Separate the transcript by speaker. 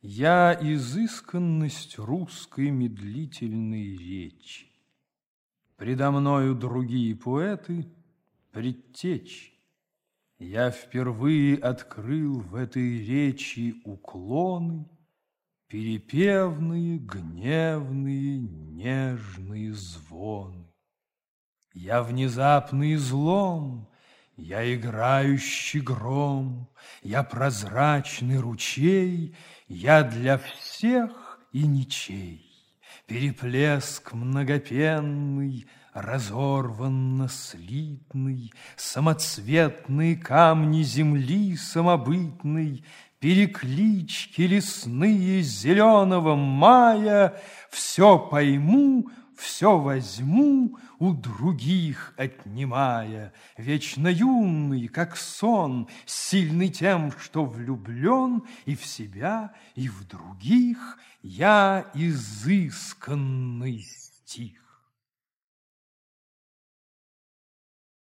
Speaker 1: Я изысканность русской медлительной речи. Предо мною другие поэты предтечь. Я впервые открыл в этой речи уклоны, Перепевные, гневные, нежные звоны. Я внезапный злом, я играющий гром, Я прозрачный ручей, Я для всех и ничей. Переплеск многопенный, Разорванно слитный, Самоцветные камни земли самобытной, Переклички лесные зеленого мая Все пойму, все возьму, у других отнимая, Вечно юный, как сон, сильный тем, что влюблен И в себя, и в других я изысканный стих.